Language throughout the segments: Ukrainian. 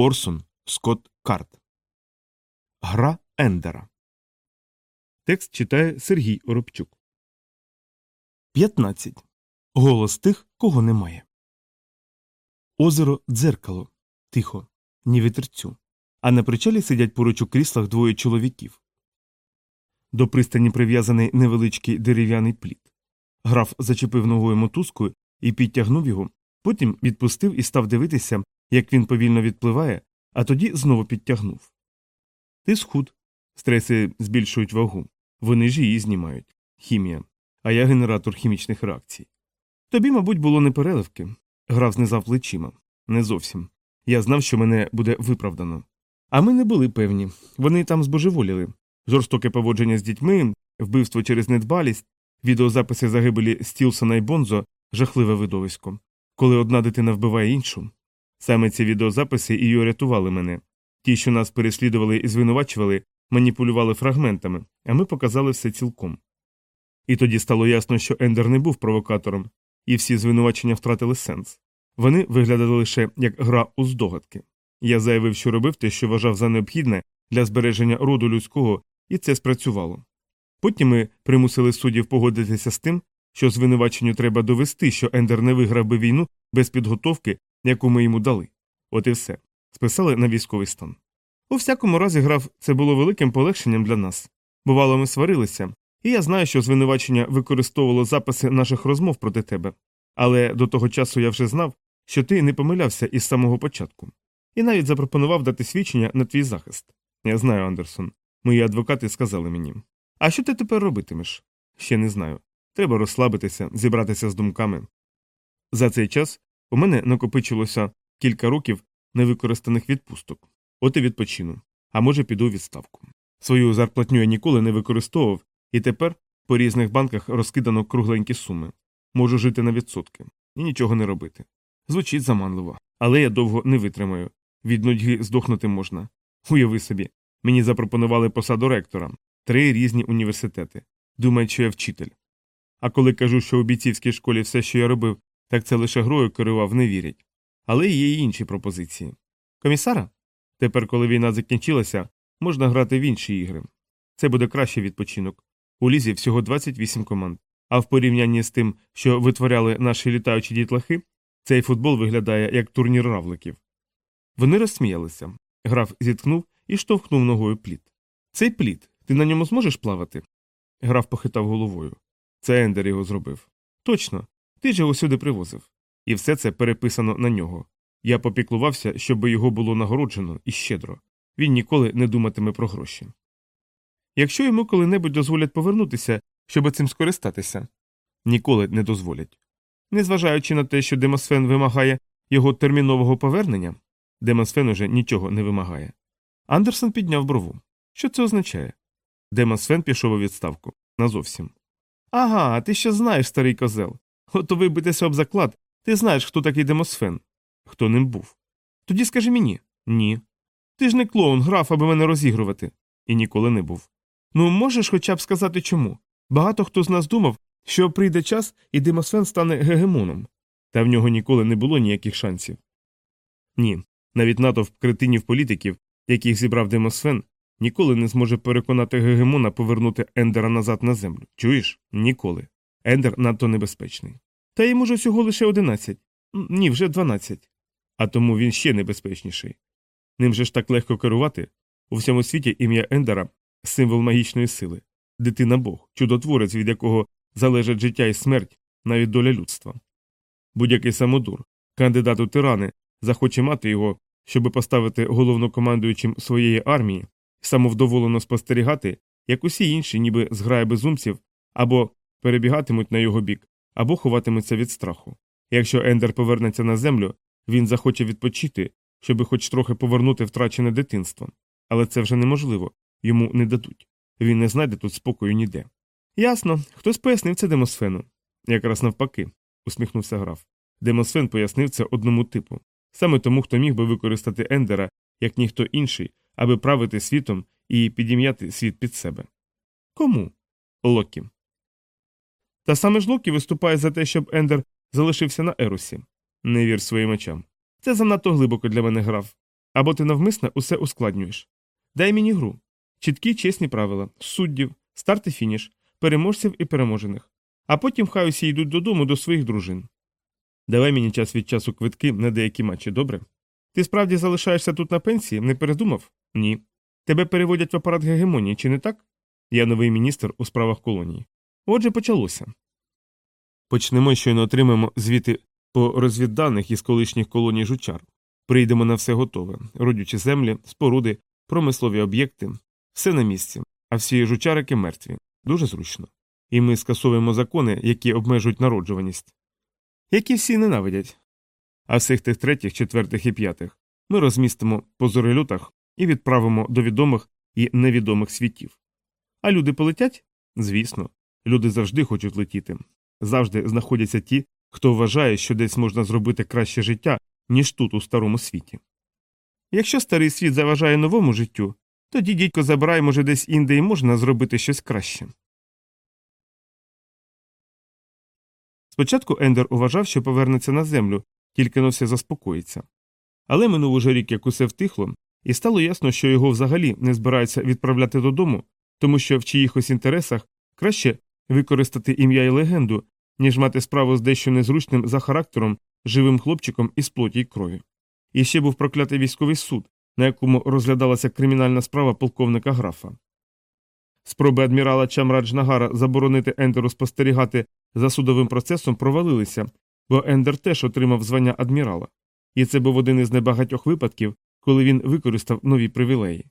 Орсон Скотт Карт. Гра Ендера. Текст читає Сергій Оробчук. 15. Голос тих, кого немає. Озеро дзеркало. Тихо. Ні вітерцю. А на причалі сидять поруч у кріслах двоє чоловіків. До пристані прив'язаний невеличкий дерев'яний плід. Граф зачепив ногою мотузку і підтягнув його, потім відпустив і став дивитися, як він повільно відпливає, а тоді знову підтягнув. Ти схуд. Стреси збільшують вагу. Вони ж її знімають. Хімія. А я генератор хімічних реакцій. Тобі, мабуть, було не переливки. Граф знизав плечима. Не зовсім. Я знав, що мене буде виправдано. А ми не були певні. Вони там збожеволіли. Жорстоке поводження з дітьми, вбивство через недбалість, відеозаписи загибелі Стілсона і Бонзо жахливе видовисько. Коли одна дитина вбиває іншу. Саме ці відеозаписи і рятували мене. Ті, що нас переслідували і звинувачували, маніпулювали фрагментами, а ми показали все цілком. І тоді стало ясно, що Ендер не був провокатором, і всі звинувачення втратили сенс. Вони виглядали лише як гра у здогадки. Я заявив, що робив те, що вважав за необхідне для збереження роду людського, і це спрацювало. Потім ми примусили суддів погодитися з тим, що звинуваченню треба довести, що Ендер не виграв би війну без підготовки, яку ми йому дали. От і все. Списали на військовий стан. У всякому разі, граф це було великим полегшенням для нас. Бувало, ми сварилися, і я знаю, що звинувачення використовувало записи наших розмов проти тебе. Але до того часу я вже знав, що ти не помилявся із самого початку, і навіть запропонував дати свідчення на твій захист. Я знаю, Андерсон. Мої адвокати сказали мені. А що ти тепер робитимеш? Ще не знаю. Треба розслабитися, зібратися з думками. За цей час у мене накопичилося кілька років невикористаних відпусток. От і відпочину. А може, піду у відставку. Свою зарплатню я ніколи не використовував, і тепер по різних банках розкидано кругленькі суми. Можу жити на відсотки і нічого не робити. Звучить заманливо, але я довго не витримаю. Від нудьги здохнути можна. Уяви собі, мені запропонували посаду ректора, три різні університети. Думають, що я вчитель. А коли кажу, що у бійцівській школі все, що я робив, так це лише грою керував, не вірять. Але є й інші пропозиції. Комісара? Тепер, коли війна закінчилася, можна грати в інші ігри. Це буде кращий відпочинок. У лізі всього 28 команд. А в порівнянні з тим, що витворяли наші літаючі дітлахи, цей футбол виглядає як турнір равликів. Вони розсміялися. Граф зіткнув і штовхнув ногою плід. Цей плід, ти на ньому зможеш плавати? Граф похитав головою. Це Ендер його зробив. Точно, ти ж його сюди привозив. І все це переписано на нього. Я попіклувався, щоб його було нагороджено і щедро. Він ніколи не думатиме про гроші. Якщо йому коли-небудь дозволять повернутися, щоб цим скористатися, ніколи не дозволять. Незважаючи на те, що Демосфен вимагає його термінового повернення, Демосфен уже нічого не вимагає. Андерсон підняв брову. Що це означає? Демосфен пішов у відставку назовсім. Ага, ти ще знаєш, старий козел. Готовий битися об заклад. Ти знаєш, хто такий Демосфен. Хто ним був. Тоді скажи мені ні. Ти ж не клоун, граф, аби мене розігрувати. І ніколи не був. Ну, можеш хоча б сказати чому? Багато хто з нас думав, що прийде час і Демосфен стане гегемоном. Та в нього ніколи не було ніяких шансів. Ні, навіть натовп кретинів політиків, яких зібрав Демосфен, ніколи не зможе переконати гегемона повернути Ендера назад на землю. Чуєш? Ніколи. Ендер надто небезпечний. Та йому ж усього лише одинадцять. Ні, вже дванадцять. А тому він ще небезпечніший. Ним же ж так легко керувати. У всьому світі ім'я Ендера символ магічної сили, дитина Бог, чудотворець, від якого залежать життя і смерть, навіть доля людства. Будь-який самодур, кандидат у тирани, захоче мати його, щоби поставити головнокомандуючим своєї армії, самовдоволено спостерігати, як усі інші, ніби зграє безумців, або перебігатимуть на його бік, або ховатимуться від страху. Якщо Ендер повернеться на землю, він захоче відпочити, щоби хоч трохи повернути втрачене дитинство. Але це вже неможливо, йому не дадуть. Він не знайде тут спокою ніде. Ясно, хтось пояснив це Демосфену. Якраз навпаки, усміхнувся граф. Демосфен пояснив це одному типу саме тому, хто міг би використати Ендера, як ніхто інший, аби правити світом і підім'яти світ під себе. Кому? Локі. Та саме ж Локі виступає за те, щоб Ендер залишився на Ерусі. Не вір своїм очам. Це занадто глибоко для мене граф. Або ти навмисно усе ускладнюєш. Дай мені гру. Чіткі чесні правила, суддів, старт і фініш, переможців і переможених. А потім хай усі йдуть додому до своїх дружин. Давай мені час від часу квитки на деякі матчі, добре? Ти справді залишаєшся тут на пенсії, не передумав? Ні. Тебе переводять в апарат гегемонії, чи не так? Я новий міністр у справах колонії. Отже, почалося. Почнемо, щойно отримаємо звіти по розвідданих із колишніх колоній жучар. Прийдемо на все готове, родючі землі, споруди, промислові об'єкти, все на місці, а всі жучарики мертві. Дуже зручно. І ми скасовуємо закони, які обмежують народжуваність. Які всі ненавидять. А всіх тих третіх, четвертих і п'ятих ми розмістимо по зорелютах і відправимо до відомих і невідомих світів. А люди полетять? Звісно, люди завжди хочуть летіти. Завжди знаходяться ті, хто вважає, що десь можна зробити краще життя, ніж тут, у старому світі. Якщо старий світ заважає новому життю, тоді дідько забирай, може, десь інде і можна зробити щось краще. Спочатку Ендер уважав, що повернеться на землю, тільки но все заспокоїться. Але минув уже рік, як усе втихло, і стало ясно, що його взагалі не збираються відправляти додому, тому що в чиїхось інтересах краще використати ім'я і легенду, ніж мати справу з дещо незручним за характером живим хлопчиком із плоті й крові. І ще був проклятий військовий суд, на якому розглядалася кримінальна справа полковника графа. Спроби адмірала Чамраджнагара заборонити Ендеру спостерігати за судовим процесом провалилися, бо Ендер теж отримав звання адмірала, і це був один із небагатьох випадків, коли він використав нові привілеї.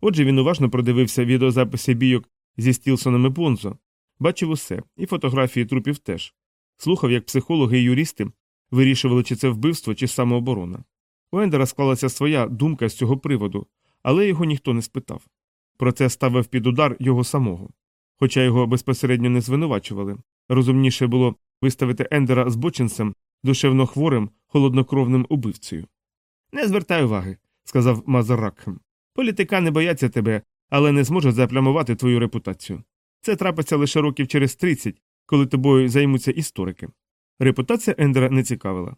Отже, він уважно продивився відеозаписи бійок зі Стілсоном і Бонзо, бачив усе, і фотографії трупів теж, слухав, як психологи і юристи вирішували, чи це вбивство, чи самооборона. У Ендера склалася своя думка з цього приводу, але його ніхто не спитав. Про це ставив під удар його самого. Хоча його безпосередньо не звинувачували, розумніше було виставити Ендера збочинцем, душевно хворим, холоднокровним убивцею. Не звертай уваги, сказав Мазар Ракхем. Політикани бояться тебе, але не зможуть заплямувати твою репутацію. Це трапиться лише років через 30, коли тобою займуться історики. Репутація Ендера не цікавила.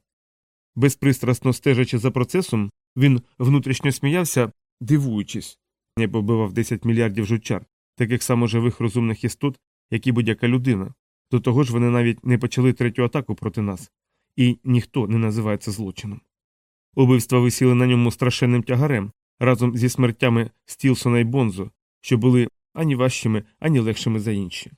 Безпристрасно стежачи за процесом, він внутрішньо сміявся, дивуючись, не побивав 10 мільярдів жучар, таких само живих розумних істот, як і будь-яка людина. До того ж, вони навіть не почали третю атаку проти нас, і ніхто не називає це злочином. Убивства висіли на ньому страшенним тягарем разом зі смертями Стілсона і Бонзо, що були ані важчими, ані легшими за інші.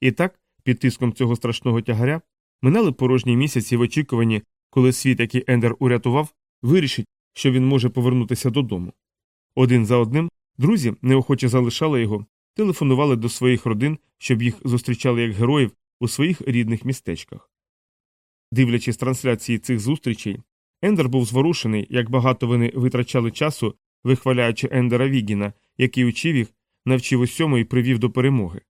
І так, під тиском цього страшного тягаря, минали порожні місяці в очікуванні, коли світ, який Ендер урятував, вирішить, що він може повернутися додому. Один за одним друзі неохоче залишали його, телефонували до своїх родин, щоб їх зустрічали як героїв у своїх рідних містечках. Дивлячись трансляції цих зустрічей, Ендер був зворушений, як багато вони витрачали часу, вихваляючи Ендера Вігіна, який учив їх, навчив усьому і привів до перемоги.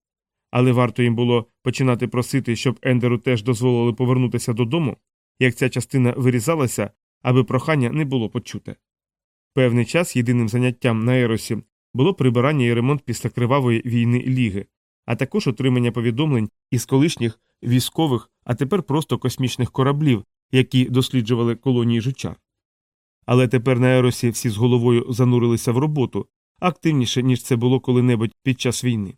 Але варто їм було починати просити, щоб Ендеру теж дозволили повернутися додому, як ця частина вирізалася, аби прохання не було почуте. Певний час єдиним заняттям на Еросі було прибирання і ремонт після кривавої війни Ліги, а також отримання повідомлень із колишніх військових, а тепер просто космічних кораблів, які досліджували колонії жучар. Але тепер на Еросі всі з головою занурилися в роботу активніше, ніж це було коли-небудь під час війни.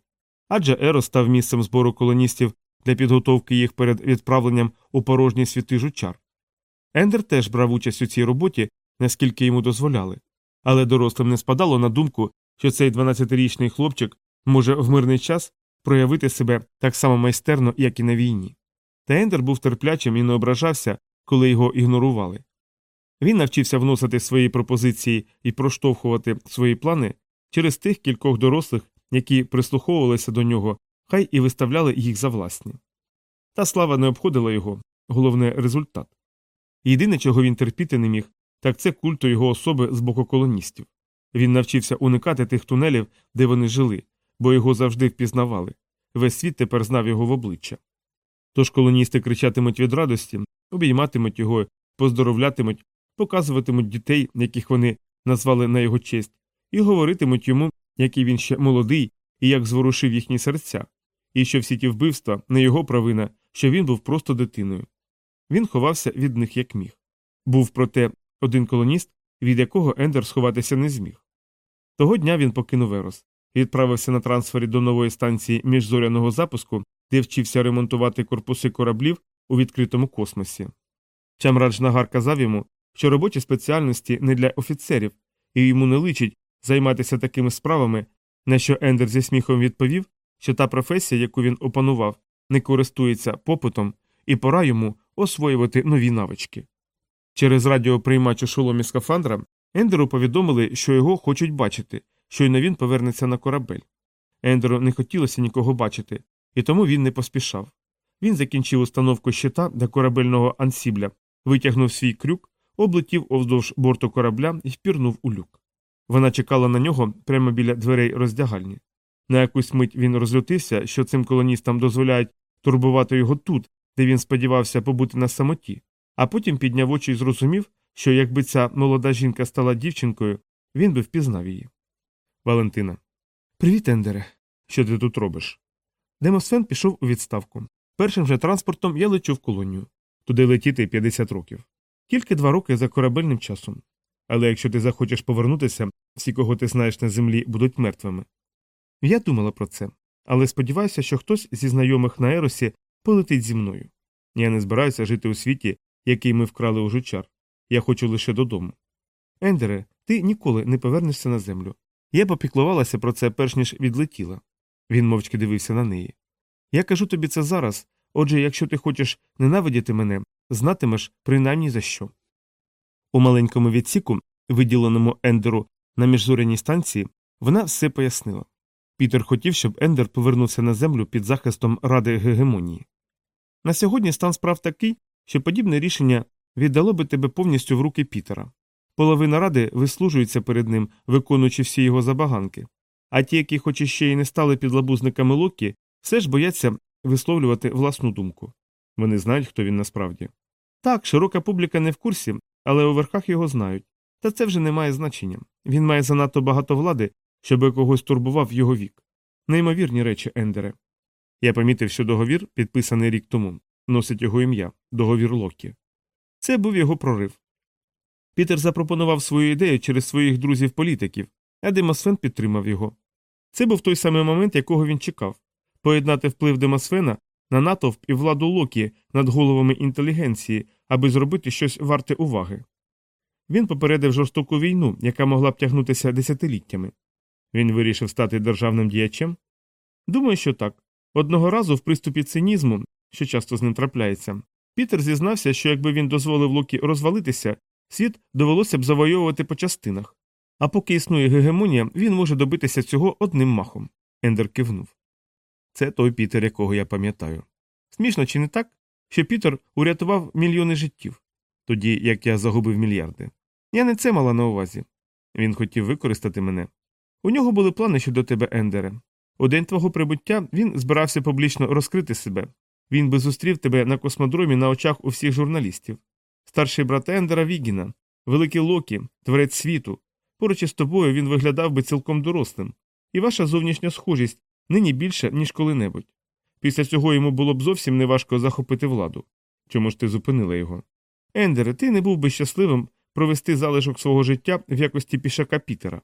Адже Ерос став місцем збору колоністів для підготовки їх перед відправленням у порожні світи жучар. Ендер теж брав участь у цій роботі, наскільки йому дозволяли, але дорослим не спадало на думку, що цей 12-річний хлопчик може в мирний час проявити себе так само майстерно, як і на війні. Та Ендер був терплячим і не ображався, коли його ігнорували. Він навчився вносити свої пропозиції і проштовхувати свої плани через тих кількох дорослих, які прислуховувалися до нього, хай і виставляли їх за власні. Та слава не обходила його, головне результат. Єдине, чого він терпіти не міг, так це культу його особи з боку колоністів. Він навчився уникати тих тунелів, де вони жили, бо його завжди впізнавали. Весь світ тепер знав його в обличчя. Тож колоністи кричатимуть від радості, обійматимуть його, поздоровлятимуть, показуватимуть дітей, яких вони назвали на його честь, і говоритимуть йому, який він ще молодий і як зворушив їхні серця, і що всі ті вбивства не його провина, що він був просто дитиною. Він ховався від них як міг. Був, проте, один колоніст, від якого Ендер сховатися не зміг. Того дня він покинув Ерос відправився на трансфері до нової станції міжзоряного запуску, де вчився ремонтувати корпуси кораблів у відкритому космосі. Чамрадж Нагар казав йому, що робочі спеціальності не для офіцерів, і йому не личить займатися такими справами, на що Ендер зі сміхом відповів, що та професія, яку він опанував, не користується попитом, і пора йому освоювати нові навички. Через радіоприймач у шоломі скафандра Ендеру повідомили, що його хочуть бачити, щойно він повернеться на корабель. Ендеру не хотілося нікого бачити, і тому він не поспішав. Він закінчив установку щита до корабельного ансібля, витягнув свій крюк, облетів овздовж борту корабля і впірнув у люк. Вона чекала на нього прямо біля дверей роздягальні. На якусь мить він розлютився, що цим колоністам дозволяють турбувати його тут, де він сподівався побути на самоті, а потім підняв очі і зрозумів, що якби ця молода жінка стала дівчинкою, він би впізнав її. Валентина. Привіт, Ендере. Що ти тут робиш? Демосфен пішов у відставку. Першим же транспортом я лечу в колонію. Туди летіти 50 років. Тільки два роки за корабельним часом. Але якщо ти захочеш повернутися, всі, кого ти знаєш на землі, будуть мертвими. Я думала про це, але сподіваюся, що хтось зі знайомих на Еросі полетить зі мною. Я не збираюся жити у світі, який ми вкрали у жучар. Я хочу лише додому. Ендере, ти ніколи не повернешся на землю. Я попіклувалася про це перш ніж відлетіла. Він мовчки дивився на неї. Я кажу тобі це зараз, отже, якщо ти хочеш ненавидіти мене, знатимеш принаймні за що. У маленькому відсіку, виділеному Ендеру на міжзоряній станції, вона все пояснила. Пітер хотів, щоб Ендер повернувся на землю під захистом Ради Гегемонії. На сьогодні стан справ такий, що подібне рішення віддало би тебе повністю в руки Пітера. Половина ради вислужується перед ним, виконуючи всі його забаганки, а ті, які хоч іще й не стали підлабузниками Локі, все ж бояться висловлювати власну думку. Вони знають, хто він насправді. Так, широка публіка не в курсі, але у верхах його знають. Та це вже не має значення. Він має занадто багато влади, щоб когось турбував його вік. Неймовірні речі, Ендере. Я помітив, що договір, підписаний рік тому, носить його ім'я договір Локі. Це був його прорив. Пітер запропонував свою ідею через своїх друзів-політиків, а Демосфен підтримав його. Це був той самий момент, якого він чекав поєднати вплив Демосфена на натовп і владу Локі над головами інтелігенції, аби зробити щось варте уваги. Він попередив жорстоку війну, яка могла б тягнутися десятиліттями. Він вирішив стати державним діячем? Думаю, що так. Одного разу в приступі цинізму, що часто з ним трапляється, Пітер зізнався, що якби він дозволив Локі розвалитися, світ довелося б завойовувати по частинах. А поки існує гегемонія, він може добитися цього одним махом. Ендер кивнув. Це той Пітер, якого я пам'ятаю. Смішно чи не так, що Пітер урятував мільйони життів, тоді як я загубив мільярди. Я не це мала на увазі. Він хотів використати мене. У нього були плани щодо тебе, Ендере. У день твого прибуття він збирався публічно розкрити себе. Він би зустрів тебе на космодромі на очах у всіх журналістів. Старший брат Ендера Вігіна, великий Локі, творець світу. Поруч із тобою він виглядав би цілком дорослим, і ваша зовнішня схожість нині більше, ніж коли-небудь. Після цього йому було б зовсім неважко захопити владу. Чому ж ти зупинила його? Ендере, ти не був би щасливим провести залишок свого життя в якості пішака Пітера.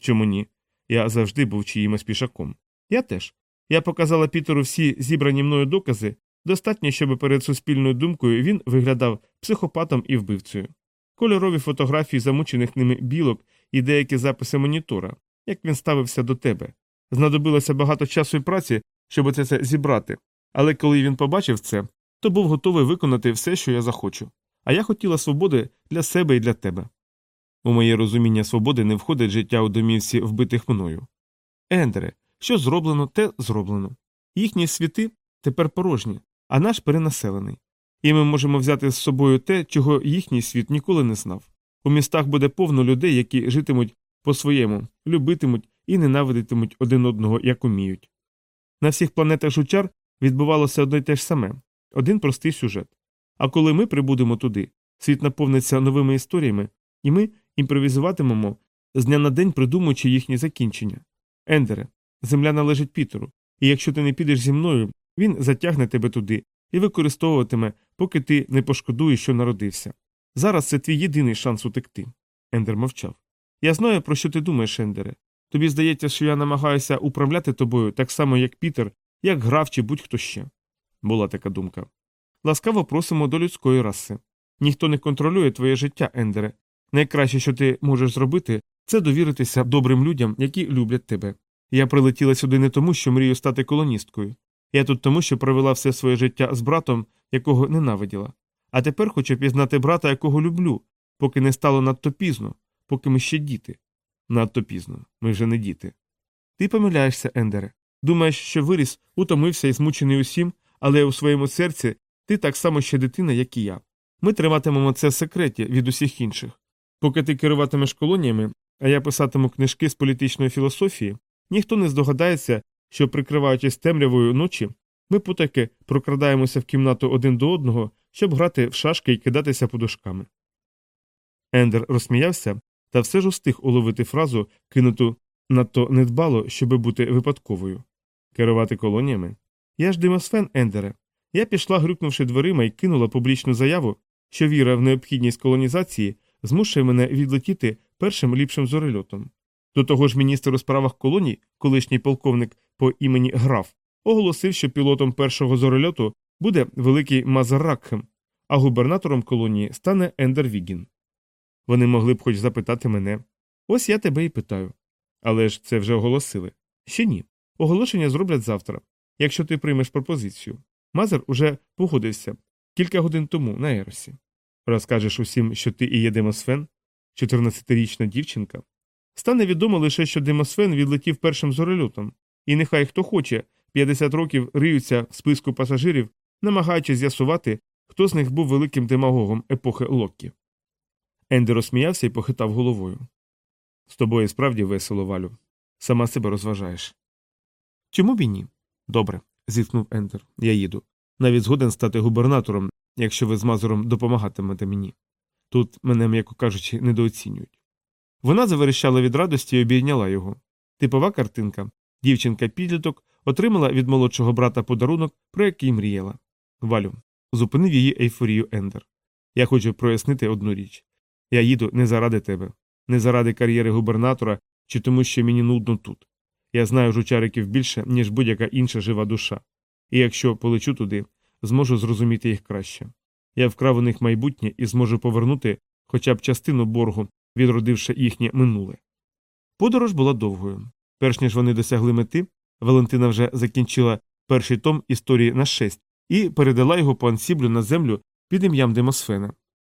Чому ні? Я завжди був чиїмось пішаком. Я теж. Я показала Пітеру всі зібрані мною докази, достатньо, щоб перед суспільною думкою він виглядав психопатом і вбивцею. Кольорові фотографії замучених ними білок і деякі записи монітора, як він ставився до тебе. Знадобилося багато часу і праці, щоб це, це зібрати, але коли він побачив це, то був готовий виконати все, що я захочу. А я хотіла свободи для себе і для тебе. У моє розуміння свободи не входить життя у домівці вбитих мною. Ендере, що зроблено, те зроблено. Їхні світи тепер порожні, а наш перенаселений. І ми можемо взяти з собою те, чого їхній світ ніколи не знав. У містах буде повно людей, які житимуть по-своєму, любитимуть і ненавидитимуть один одного, як уміють. На всіх планетах жучар відбувалося одно й те ж саме один простий сюжет. А коли ми прибудемо туди, світ наповниться новими історіями, і ми імпровізуватимемо з дня на день придумуючи їхні закінчення. Ендере, земля належить Пітеру, і якщо ти не підеш зі мною, він затягне тебе туди і використовуватиме, поки ти не пошкодуєш, що народився. Зараз це твій єдиний шанс утекти. Ендер мовчав. Я знаю, про що ти думаєш, Ендере. Тобі здається, що я намагаюся управляти тобою так само, як Пітер, як граф чи будь-хто ще. Була така думка. Ласкаво просимо до людської раси. Ніхто не контролює твоє життя, Ендере. Найкраще, що ти можеш зробити, це довіритися добрим людям, які люблять тебе. Я прилетіла сюди не тому, що мрію стати колоністкою. Я тут тому, що провела все своє життя з братом, якого ненавиділа. А тепер хочу пізнати брата, якого люблю, поки не стало надто пізно, поки ми ще діти. Надто пізно, ми вже не діти. Ти помиляєшся, Ендере. Думаєш, що виріс, утомився і змучений усім, але у своєму серці ти так само ще дитина, як і я. Ми триматимемо це в секреті від усіх інших. Поки ти керуватимеш колоніями, а я писатиму книжки з політичної філософії, ніхто не здогадається, що, прикриваючись темрявою ночі, ми потаки прокрадаємося в кімнату один до одного, щоб грати в шашки і кидатися подушками. Ендер розсміявся, та все ж устиг уловити фразу, кинуту надто недбало, щоби бути випадковою. Керувати колоніями? Я ж Демосфен, Ендере. Я пішла, грюкнувши дверима, і кинула публічну заяву, що віра в необхідність колонізації змушує мене відлетіти першим ліпшим зорельотом. До того ж, міністр у справах колоній, колишній полковник по імені Граф, оголосив, що пілотом першого зорельоту буде великий Мазар Ракхем, а губернатором колонії стане Ендер Вігін. Вони могли б хоч запитати мене. Ось я тебе і питаю. Але ж це вже оголосили. Ще ні. Оголошення зроблять завтра, якщо ти приймеш пропозицію. Мазар уже погодився кілька годин тому на Еросі. Розкажеш усім, що ти і є Демосфен, 14-річна дівчинка. Стане відомо лише, що Демосфен відлетів першим зорельотом, і нехай хто хоче, 50 років риються в списку пасажирів, намагаючись з'ясувати, хто з них був великим демагогом епохи Локкі. Ендер розсміявся і похитав головою. З тобою справді весело, Валю. Сама себе розважаєш. Чому б і ні? Добре, зіткнув Ендер. Я їду. Навіть згоден стати губернатором, якщо ви з Мазуром допомагатимете мені. Тут мене, м'яко кажучи, недооцінюють. Вона заверещала від радості і обійняла його. Типова картинка. Дівчинка підліток отримала від молодшого брата подарунок, про який мріяла. Валю, зупинив її ейфорію Ендер. Я хочу прояснити одну річ. Я їду не заради тебе, не заради кар'єри губернатора чи тому, що мені нудно тут. Я знаю жучариків більше, ніж будь-яка інша жива душа. І якщо полечу туди, зможу зрозуміти їх краще. Я вкрав у них майбутнє і зможу повернути хоча б частину боргу, відродивши їхнє минуле. Подорож була довгою. Перш ніж вони досягли мети, Валентина вже закінчила перший том історії на шесть і передала його по ансіблю на землю під ім'ям Демосфена.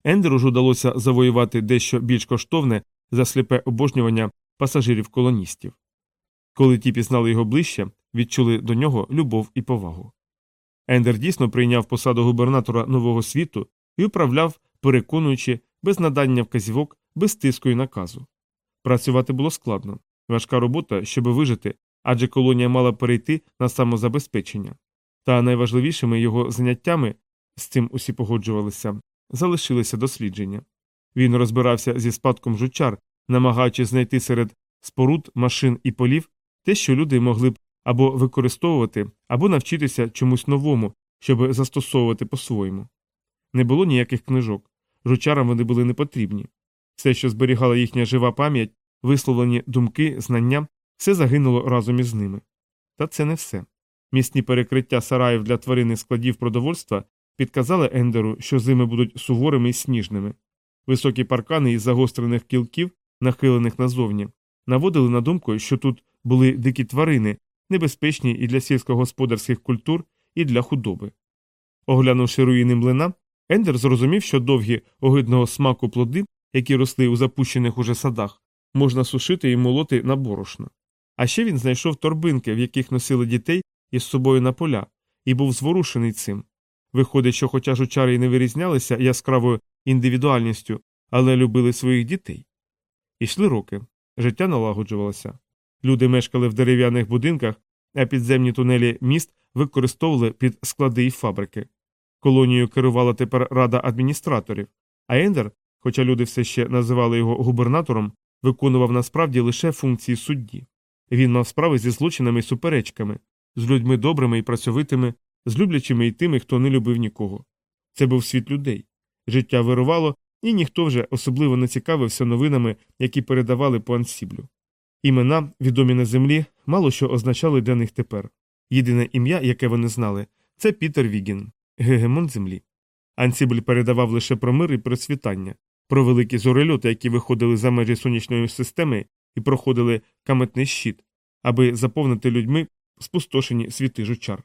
Ендеру ж удалося завоювати дещо більш коштовне за сліпе обожнювання пасажирів колоністів. Коли ті пізнали його ближче, відчули до нього любов і повагу. Ендер дійсно прийняв посаду губернатора нового світу і управляв, переконуючи, без надання вказівок, без тиску і наказу. Працювати було складно, важка робота, щоб вижити, адже колонія мала перейти на самозабезпечення. Та найважливішими його заняттями з цим усі погоджувалися залишилися дослідження. Він розбирався зі спадком жучар, намагаючись знайти серед споруд, машин і полів те, що люди могли б або використовувати, або навчитися чомусь новому, щоб застосовувати по-своєму. Не було ніяких книжок, жучарам вони були не потрібні. Все, що зберігала їхня жива пам'ять, висловлені думки, знання, все загинуло разом із ними. Та це не все. Місні перекриття сараїв для тваринних складів продовольства підказали Ендеру, що зими будуть суворими і сніжними. Високі паркани із загострених кілків, нахилених назовні, наводили на думку, що тут були дикі тварини, небезпечні і для сільськогосподарських культур, і для худоби. Оглянувши руїни млина, Ендер зрозумів, що довгі огидного смаку плоди, які росли у запущених уже садах, можна сушити і молоти на борошно. А ще він знайшов торбинки, в яких носили дітей із собою на поля, і був зворушений цим. Виходить, що хоча жучари й не вирізнялися яскравою індивідуальністю, але любили своїх дітей. Ішли роки, життя налагоджувалося. Люди мешкали в дерев'яних будинках, а підземні тунелі міст використовували під склади і фабрики. Колонією керувала тепер рада адміністраторів, а Ендер, хоча люди все ще називали його губернатором, виконував насправді лише функції судді. Він мав справи зі злочинами і суперечками, з людьми добрими і працьовитими, з люблячими і тими, хто не любив нікого. Це був світ людей. Життя вирувало, і ніхто вже особливо не цікавився новинами, які передавали по ансіблю. Імена, відомі на землі, мало що означали для них тепер. Єдине ім'я, яке вони знали, це Пітер Вігін, гегемон землі. Ансібль передавав лише про мир і процвітання, про великі зорельоти, які виходили за межі сонячної системи і проходили каметний щит, аби заповнити людьми спустошені світи жучар.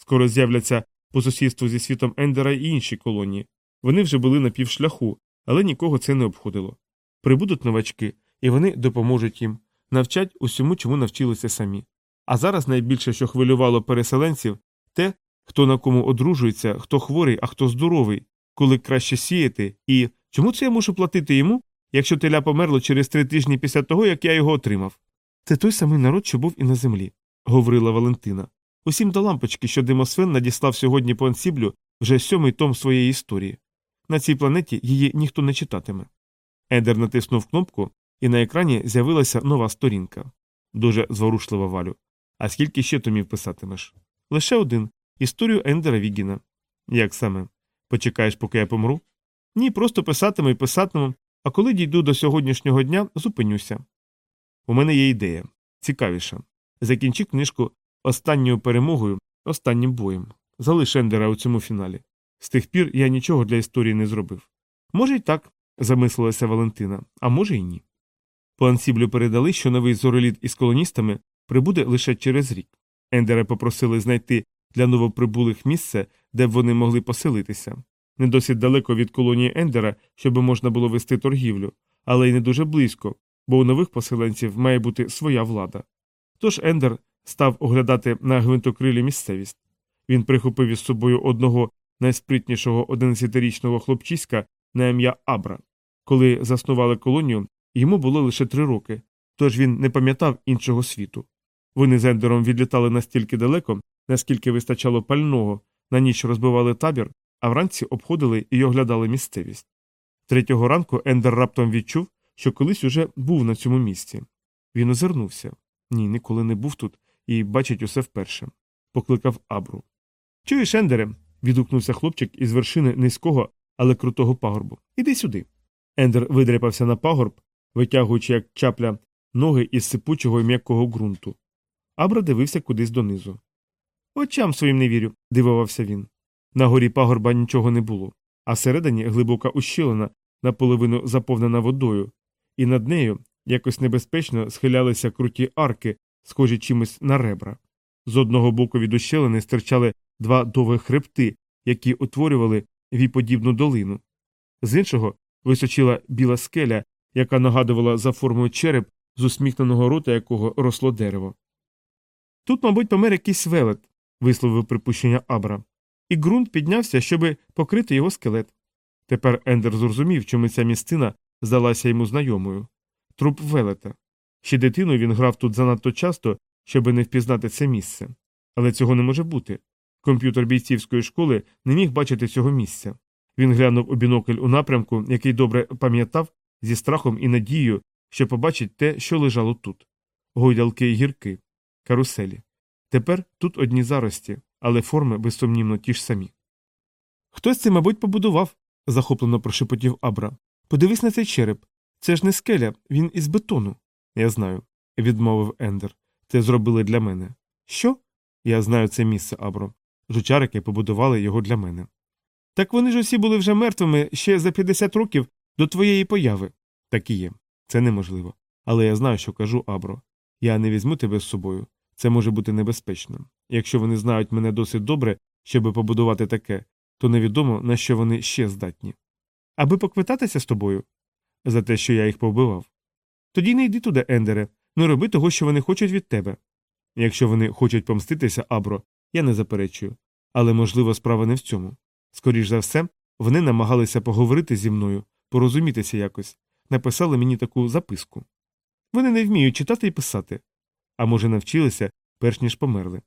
Скоро з'являться по сусідству зі світом Ендера і інші колонії. Вони вже були на півшляху, але нікого це не обходило. Прибудуть новачки, і вони допоможуть їм, навчать усьому, чому навчилися самі. А зараз найбільше, що хвилювало переселенців, те, хто на кому одружується, хто хворий, а хто здоровий, коли краще сіяти, і чому це я мушу платити йому, якщо теля померло через три тижні після того, як я його отримав? Це той самий народ, що був і на землі, говорила Валентина. Усім до лампочки, що Демосфен надіслав сьогодні по ансіблю вже сьомий том своєї історії. На цій планеті її ніхто не читатиме. Едер натиснув кнопку, і на екрані з'явилася нова сторінка. Дуже зворушлива валю. А скільки ще томів писатимеш? Лише один історію Ендера Вігіна. Як саме? Почекаєш, поки я помру? Ні, просто писатиму і писатиму, а коли дійду до сьогоднішнього дня, зупинюся. У мене є ідея цікавіша. Закінчи книжку останньою перемогою, останнім боєм. Залиш Ендера у цьому фіналі. З тих пір я нічого для історії не зробив. Може, й так, замислилася Валентина, а може й ні. По ансіблю передали, що новий зореліт із колоністами прибуде лише через рік. Ендера попросили знайти для новоприбулих місце, де б вони могли поселитися. Не досить далеко від колонії Ендера, щоб можна було вести торгівлю, але й не дуже близько, бо у нових поселенців має бути своя влада. Тож Ендер став оглядати на гвинтокрилі місцевість. Він прихопив із собою одного найспритнішого 11-річного хлопчиська на ім'я Абра. Коли заснували колонію, йому було лише три роки, тож він не пам'ятав іншого світу. Вони з Ендером відлітали настільки далеко, наскільки вистачало пального, на ніч розбивали табір, а вранці обходили і оглядали місцевість. Третього ранку Ендер раптом відчув, що колись уже був на цьому місці. Він озирнувся. Ні, ніколи не був тут і бачить усе вперше. Покликав Абру. Чуєш, Ендере? відгукнувся хлопчик із вершини низького, але крутого пагорбу. Іди сюди. Ендер видряпався на пагорб, витягуючи, як чапля, ноги із сипучого і м'якого ґрунту. Абра дивився кудись донизу. Очам своїм не вірю, дивувався він. На горі пагорба нічого не було, а всередині глибока ущелина, наполовину заповнена водою, і над нею якось небезпечно схилялися круті арки, схожі чимось на ребра. З одного боку від ущелини стирчали два довгі хребти, які утворювали віподібну долину. З іншого височила біла скеля, яка нагадувала за формою череп, з усміхненого рота якого росло дерево. Тут, мабуть, помер якийсь велет, висловив припущення Абра, і ґрунт піднявся, щоби покрити його скелет. Тепер Ендер зрозумів, чому ця місцина здалася йому знайомою труп велета. Ще дитиною він грав тут занадто часто, щоби не впізнати це місце. Але цього не може бути. Комп'ютер бійцівської школи не міг бачити цього місця. Він глянув у бінокль у напрямку, який добре пам'ятав, зі страхом і надією, що побачить те, що лежало тут гойдалки й гірки, каруселі. Тепер тут одні зарості, але форми безсумнівно ті ж самі. Хтось це, мабуть, побудував, захоплено прошепотів Абра. Подивись на цей череп. Це ж не скеля, він із бетону. Я знаю, відмовив Ендер. Це зробили для мене. Що? Я знаю це місце, Абро. Жучарики побудували його для мене. Так вони ж усі були вже мертвими ще за 50 років до твоєї появи. Так і є. Це неможливо. Але я знаю, що кажу, Абро. Я не візьму тебе з собою. Це може бути небезпечно. Якщо вони знають мене досить добре, щоб побудувати таке, то невідомо, на що вони ще здатні. Аби поквитатися з тобою? За те, що я їх повбивав. Тоді не йди туди, Ендере, не роби того, що вони хочуть від тебе. Якщо вони хочуть помститися, Абро, я не заперечую. Але, можливо, справа не в цьому. Скоріш за все, вони намагалися поговорити зі мною, порозумітися якось, написали мені таку записку. Вони не вміють читати і писати. А може, навчилися, перш ніж померли.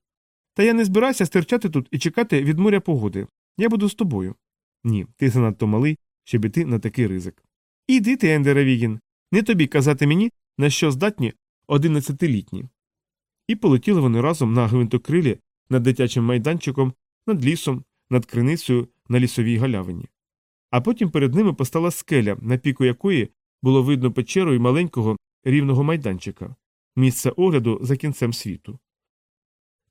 Та я не збираюся стирчати тут і чекати від моря погоди. Я буду з тобою. Ні, ти занадто малий, щоб іти на такий ризик. Іди ти, Ендере Вігін, не тобі казати мені, на що здатні одинадцятилітні. І полетіли вони разом на гвинтокрилі над дитячим майданчиком, над лісом, над криницею на лісовій галявині. А потім перед ними постала скеля, на піку якої було видно печеру і маленького рівного майданчика, місце огляду за кінцем світу.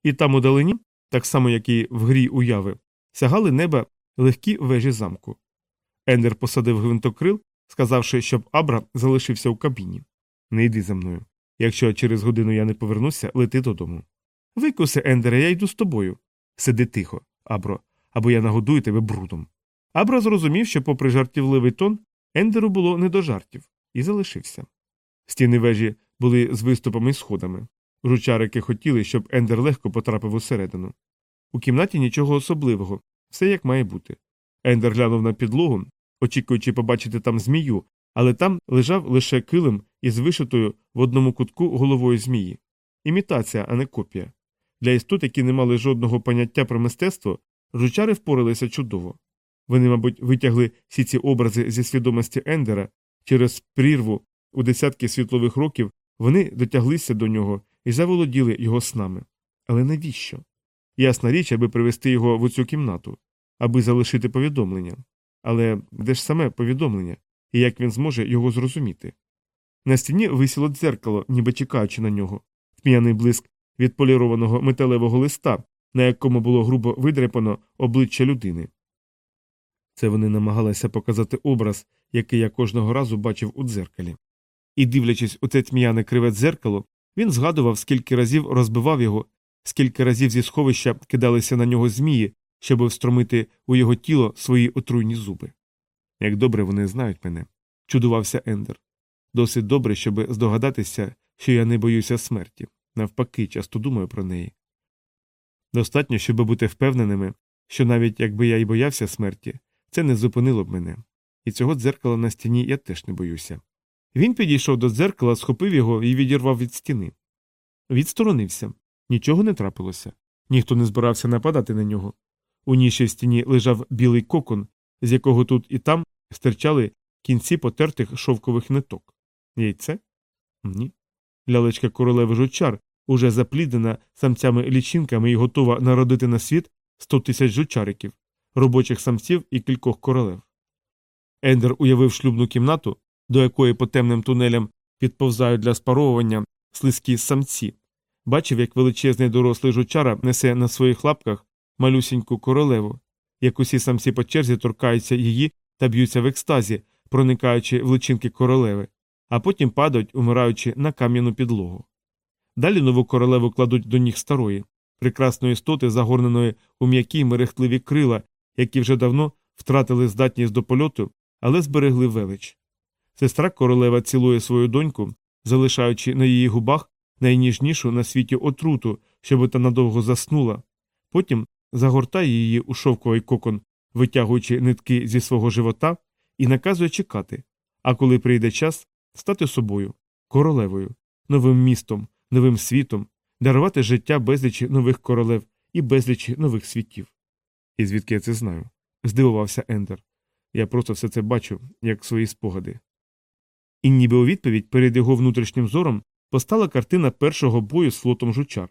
І там удалині, так само як і в грі уяви, сягали неба легкі вежі замку. Ендер посадив гвинтокрил, сказавши, щоб Абра залишився у кабіні. Не йди за мною. Якщо через годину я не повернуся, лети додому. Викуси, Ендере, я йду з тобою. Сиди тихо, Абро, або я нагодую тебе брудом. Абра зрозумів, що, попри жартівливий тон, Ендеру було не до жартів, і залишився. Стіни вежі були з виступами і сходами. Жучарики хотіли, щоб Ендер легко потрапив усередину. У кімнаті нічого особливого, все як має бути. Ендер глянув на підлогу, очікуючи побачити там змію, але там лежав лише килим із вишитою в одному кутку головою змії. Імітація, а не копія. Для істот, які не мали жодного поняття про мистецтво, жучари впоралися чудово. Вони, мабуть, витягли всі ці образи зі свідомості Ендера через прірву у десятки світлових років вони дотяглися до нього і заволоділи його снами. Але навіщо? Ясна річ, аби привести його в цю кімнату, аби залишити повідомлення. Але де ж саме повідомлення, і як він зможе його зрозуміти? На стіні висіло дзеркало, ніби чекаючи на нього, тьмяний блиск від полірованого металевого листа, на якому було грубо видрепано обличчя людини. Це вони намагалися показати образ, який я кожного разу бачив у дзеркалі. І, дивлячись у це тьмяне криве дзеркало, він згадував, скільки разів розбивав його, скільки разів зі сховища кидалися на нього змії, щоб встромити у його тіло свої отруйні зуби. Як добре вони знають мене, чудувався Ендер. Досить добре, щоб здогадатися, що я не боюся смерті. Навпаки, часто думаю про неї. Достатньо, щоб бути впевненими, що навіть якби я й боявся смерті, це не зупинило б мене. І цього дзеркала на стіні я теж не боюся. Він підійшов до дзеркала, схопив його і відірвав від стіни. Відсторонився. Нічого не трапилося. Ніхто не збирався нападати на нього. У ніші в стіні лежав білий кокон, з якого тут і там стирчали кінці потертих шовкових ниток. Яйце? Ні. Лялечка королеви жучар уже запліднена самцями лічинками і готова народити на світ сто тисяч жучариків, робочих самців і кількох королев. Ендер уявив шлюбну кімнату, до якої по темним тунелям підповзають для спаровування слизькі самці, бачив, як величезний дорослий жучара несе на своїх лапках малюсіньку королеву, як усі самці по черзі торкаються її та б'ються в екстазі, проникаючи в личинки королеви, а потім падають, умираючи на кам'яну підлогу. Далі нову королеву кладуть до ніг старої, прекрасної істоти, загорненої у м'які мерехтливі крила, які вже давно втратили здатність до польоту, але зберегли велич. Сестра королева цілує свою доньку, залишаючи на її губах найніжнішу на світі отруту, щоб та надовго заснула, потім загортає її у шовковий кокон, витягуючи нитки зі свого живота, і наказує чекати, а коли прийде час, стати собою, королевою, новим містом, новим світом, дарувати життя безлічі нових королев і безлічі нових світів. І звідки я це знаю? здивувався Ендер. Я просто все це бачу, як свої спогади. І ніби у відповідь перед його внутрішнім зором постала картина першого бою з флотом жучар.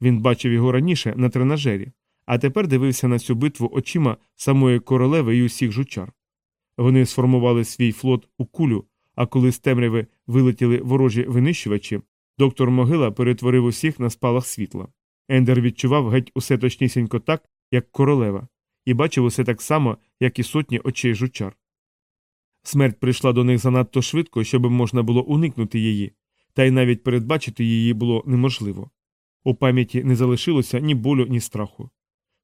Він бачив його раніше на тренажері, а тепер дивився на цю битву очима самої королеви і усіх жучар. Вони сформували свій флот у кулю, а коли з темряви вилетіли ворожі винищувачі, доктор Могила перетворив усіх на спалах світла. Ендер відчував геть усе точнісінько так, як королева, і бачив усе так само, як і сотні очей жучар. Смерть прийшла до них занадто швидко, щоб можна було уникнути її, та й навіть передбачити її було неможливо. У пам'яті не залишилося ні болю, ні страху.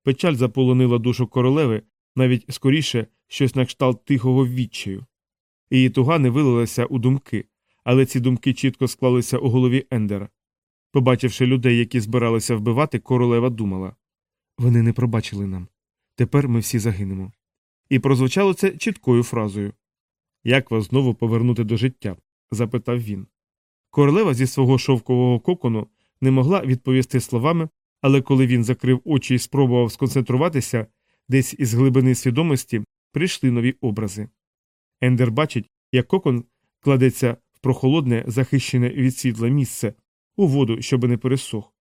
Печаль заполонила душу королеви, навіть скоріше щось на кшталт тихого відчаю. Її туга не вилилася у думки, але ці думки чітко склалися у голові Ендера. Побачивши людей, які збиралися вбивати, королева думала вони не пробачили нам. Тепер ми всі загинемо. І прозвучало це чіткою фразою Як вас знову повернути до життя? запитав він. Королева зі свого шовкового кокону не могла відповісти словами, але коли він закрив очі і спробував сконцентруватися, десь із глибини свідомості прийшли нові образи. Ендер бачить, як кокон кладеться в прохолодне, захищене від світла місце, у воду, щоб не пересох.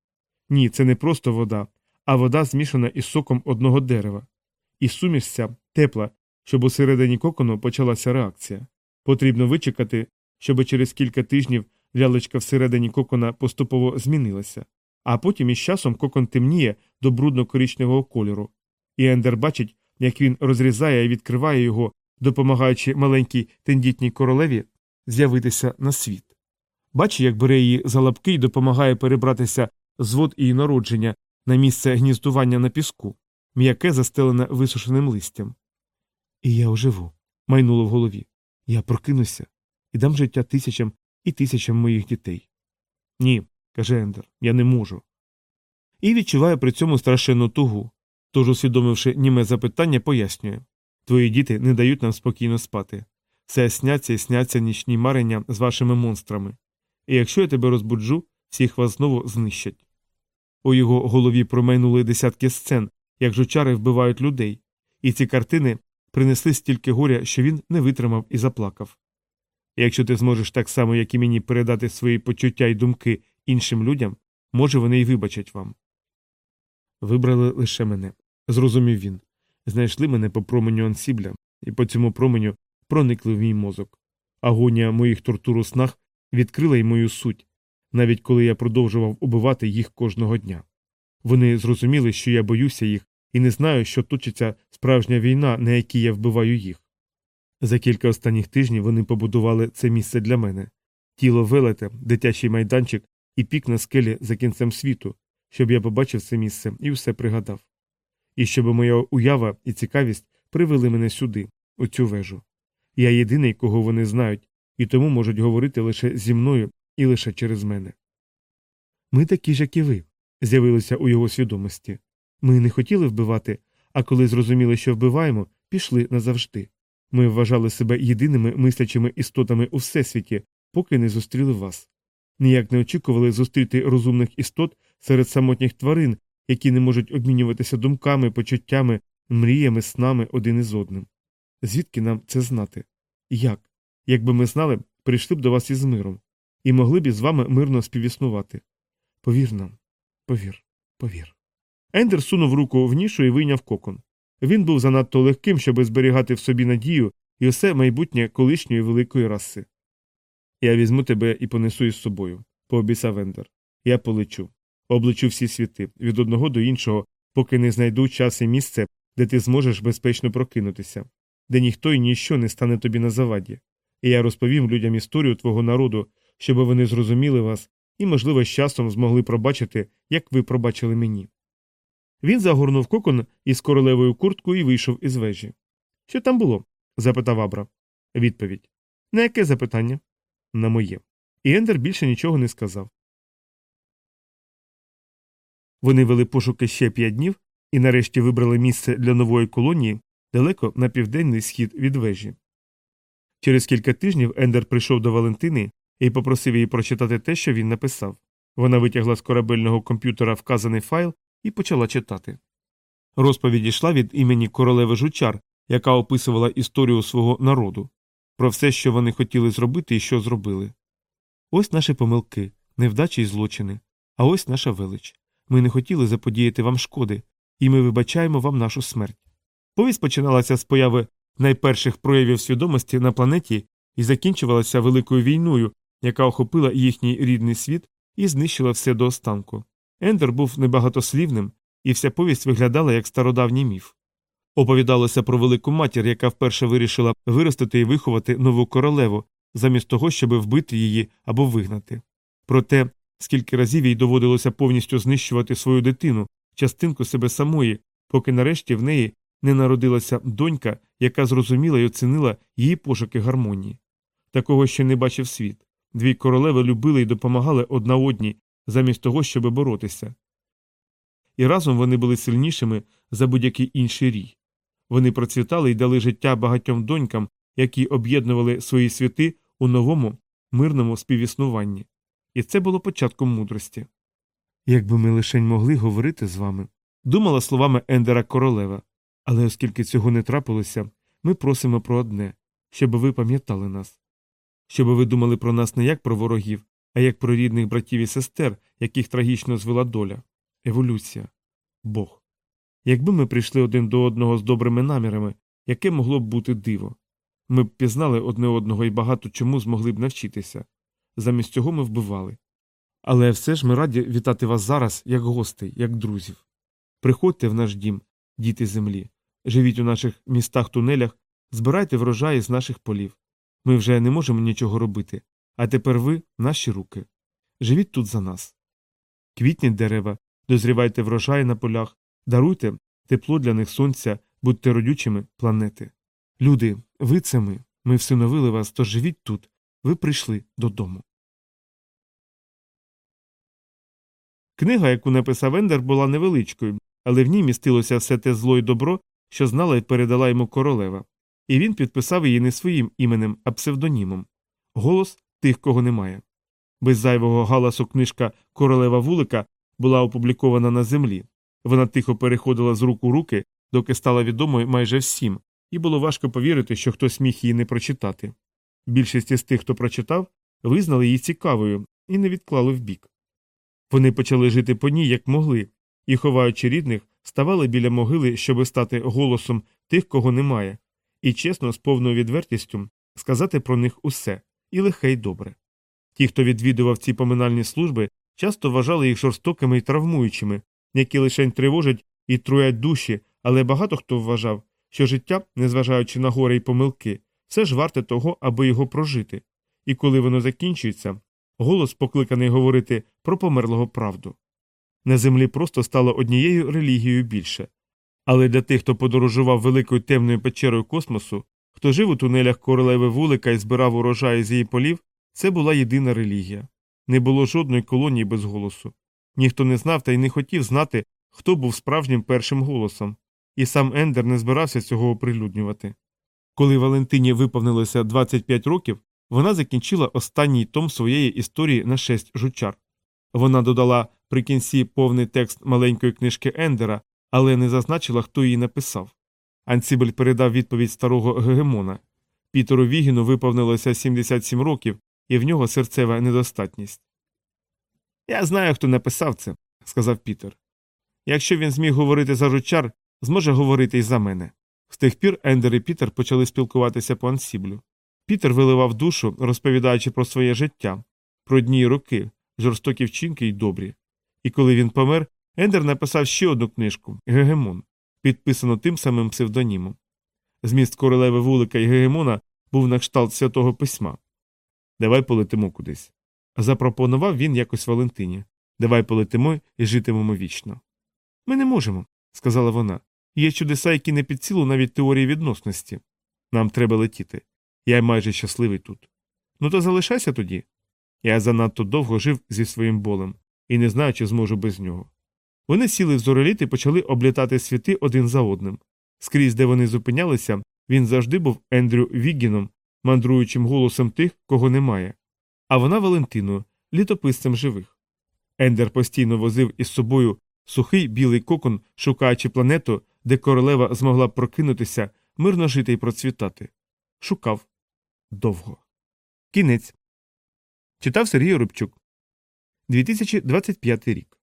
Ні, це не просто вода, а вода змішана із соком одного дерева. І суміш ця, тепла, щоб усередині кокону почалася реакція. Потрібно вичекати, щоб через кілька тижнів лялечка всередині кокона поступово змінилася, а потім із часом кокон темніє до брудно-коричневого кольору, і Ендер бачить, як він розрізає і відкриває його, допомагаючи маленькій тендітній королеві з'явитися на світ. Бачить, як бере її за лапки і допомагає перебратися з вод її народження на місце гніздування на піску, м'яке застелене висушеним листям. І я оживу, майнуло в голові. Я прокинуся і дам життя тисячам і тисячам моїх дітей. Ні, каже Ендер, я не можу. І відчуває при цьому страшенну тугу. Тож, усвідомивши німе запитання, пояснює Твої діти не дають нам спокійно спати. Все сняться і сняться нічні марення з вашими монстрами. І якщо я тебе розбуджу, всіх вас знову знищать. У його голові промайнули десятки сцен, як жучари вбивають людей, і ці картини принесли стільки горя, що він не витримав і заплакав. Якщо ти зможеш так само, як і мені, передати свої почуття і думки іншим людям, може, вони й вибачать вам. Вибрали лише мене, зрозумів він. Знайшли мене по променю ансібля, і по цьому променю проникли в мій мозок. Агонія моїх тортур у снах відкрила й мою суть, навіть коли я продовжував убивати їх кожного дня. Вони зрозуміли, що я боюся їх, і не знаю, що точиться справжня війна, на якій я вбиваю їх. За кілька останніх тижнів вони побудували це місце для мене тіло велете, дитячий майданчик і пік на скелі за кінцем світу, щоб я побачив це місце і все пригадав. І щоб моя уява і цікавість привели мене сюди, у цю вежу. Я єдиний, кого вони знають, і тому можуть говорити лише зі мною і лише через мене. Ми такі ж, як і ви, з'явилися у його свідомості. Ми не хотіли вбивати, а коли зрозуміли, що вбиваємо, пішли назавжди. Ми вважали себе єдиними мислячими істотами у всесвіті, поки не зустріли вас. Ніяк не очікували зустріти розумних істот серед самотніх тварин, які не можуть обмінюватися думками, почуттями, мріями, снами один із одним. Звідки нам це знати? Як? Якби ми знали, прийшли б до вас із миром, і могли б із вами мирно співіснувати. Повір нам, повір, повір. Ендер сунув руку в нішу і вийняв кокон. Він був занадто легким, щоб зберігати в собі надію і усе майбутнє колишньої великої раси. Я візьму тебе і понесу із собою, пообіцяв Ендер. Я полечу. Облечу всі світи від одного до іншого, поки не знайду час і місце, де ти зможеш безпечно прокинутися, де ніхто і ніщо не стане тобі на заваді. І я розповім людям історію твого народу, щоб вони зрозуміли вас і, можливо, з часом змогли пробачити, як ви пробачили мені. Він загорнув кокон із королевою курткою і вийшов із вежі. Що там було? запитав Абра. Відповідь. На яке запитання? На моє. І Ендер більше нічого не сказав. Вони вели пошуки ще п'ять днів і нарешті вибрали місце для нової колонії далеко на південний схід від вежі. Через кілька тижнів Ендер прийшов до Валентини і попросив її прочитати те, що він написав. Вона витягла з корабельного комп'ютера вказаний файл і почала читати. Розповідь йшла від імені королеви жучар, яка описувала історію свого народу, про все, що вони хотіли зробити і що зробили. Ось наші помилки, невдачі й злочини, а ось наша велич. Ми не хотіли заподіяти вам шкоди, і ми вибачаємо вам нашу смерть. Повість починалася з появи найперших проявів свідомості на планеті і закінчувалася великою війною, яка охопила їхній рідний світ і знищила все до останку. Ендер був небагатослівним, і вся повість виглядала як стародавній міф. Оповідалося про велику матір, яка вперше вирішила виростити і виховати нову королеву, замість того, щоб вбити її або вигнати. Про те, скільки разів їй доводилося повністю знищувати свою дитину, частинку себе самої, поки нарешті в неї не народилася донька, яка зрозуміла і оцінила її пошуки гармонії. Такого ще не бачив світ. Дві королеви любили і допомагали одна одній, замість того, щоб боротися. І разом вони були сильнішими за будь-який інший рій. Вони процвітали і дали життя багатьом донькам, які об'єднували свої світи у новому, мирному співіснуванні. І це було початком мудрості. Якби ми лишень могли говорити з вами, думала словами Ендера Королева, але оскільки цього не трапилося, ми просимо про одне щоб ви пам'ятали нас, щоб ви думали про нас не як про ворогів, а як про рідних братів і сестер, яких трагічно звела доля, еволюція, Бог. Якби ми прийшли один до одного з добрими намірами, яке могло б бути диво. Ми б пізнали одне одного і багато чому змогли б навчитися. Замість цього ми вбивали. Але все ж ми раді вітати вас зараз як гостей, як друзів. Приходьте в наш дім, діти землі, живіть у наших містах тунелях, збирайте врожаї з наших полів. Ми вже не можемо нічого робити, а тепер ви наші руки. Живіть тут за нас. Квітніть дерева, дозрівайте врожаї на полях, даруйте тепло для них сонця, будьте родючими планети. Люди, ви це ми. Ми всиновили вас, тож живіть тут. Ви прийшли додому. Книга, яку написав Ендер, була невеличкою, але в ній містилося все те зло й добро, що знала і передала йому королева, і він підписав її не своїм іменем, а псевдонімом голос тих, кого немає. Без зайвого галасу книжка Королева вулика була опублікована на землі. Вона тихо переходила з рук у руки, доки стала відомою майже всім, і було важко повірити, що хтось міг її не прочитати. Більшість із тих, хто прочитав, визнали її цікавою і не відклали вбік. Вони почали жити по ній, як могли, і, ховаючи рідних, ставали біля могили, щоби стати голосом тих, кого немає, і чесно, з повною відвертістю сказати про них усе і лихе й добре. Ті, хто відвідував ці поминальні служби, часто вважали їх жорстокими і травмуючими, які лише тривожать і труять душі, але багато хто вважав, що життя, незважаючи на горе й помилки, все ж варте того, аби його прожити, і коли воно закінчується, голос покликаний говорити про померлого правду. На землі просто стало однією релігією більше. Але для тих, хто подорожував великою темною печерою космосу, хто жив у тунелях королеви вулика і збирав урожаї з її полів, це була єдина релігія. Не було жодної колонії без голосу. Ніхто не знав та й не хотів знати, хто був справжнім першим голосом, і сам Ендер не збирався цього оприлюднювати. Коли Валентині виповнилося 25 років, вона закінчила останній том своєї історії на шесть жучар. Вона додала при кінці повний текст маленької книжки Ендера, але не зазначила, хто її написав. Ансібель передав відповідь старого Гегемона. Пітеру Вігіну виповнилося 77 років, і в нього серцева недостатність. Я знаю, хто написав це, сказав Пітер. Якщо він зміг говорити за жучар, зможе говорити й за мене. З тих пір Ендер і Пітер почали спілкуватися по ансіблю. Пітер виливав душу, розповідаючи про своє життя, про дні й роки, жорстокі вчинки й добрі. І коли він помер, Ендер написав ще одну книжку Гегемон, підписану тим самим псевдонімом. Зміст королеви вулика і Гегемона був на кшталт святого письма. Давай полетимо кудись. Запропонував він якось Валентині. Давай полетимо і житимемо вічно. Ми не можемо, сказала вона. Є чудеса, які не під силу навіть теорії відносності. Нам треба летіти. Я майже щасливий тут. Ну то залишайся тоді. Я занадто довго жив зі своїм болем і не знаю, чи зможу без нього. Вони сіли в зореліт і почали облітати світи один за одним. Скрізь, де вони зупинялися, він завжди був Ендрю Віггіном, мандруючим голосом тих, кого немає, а вона Валентиною, літописцем живих. Ендер постійно возив із собою сухий білий кокон, шукаючи планету, де королева змогла б прокинутися, мирно жити і процвітати. Шукав довго. Кінець. Читав Сергій Рубчук. 2025 рік.